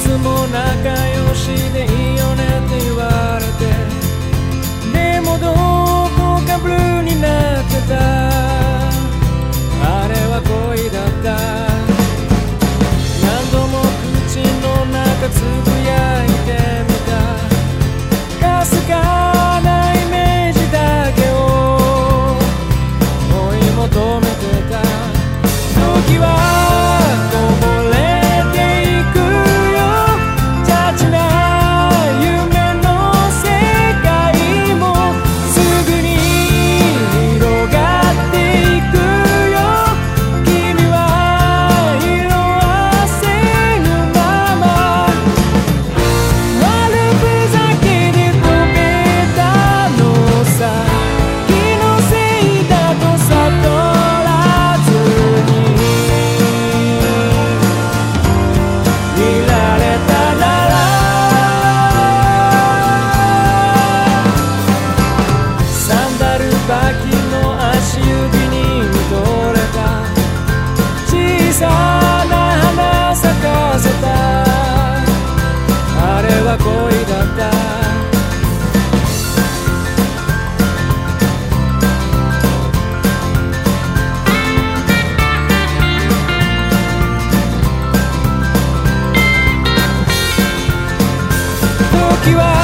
つも仲良しでいいよねって言われて椿の足指に打とれた。小さな花咲かせた。あれは恋だった。は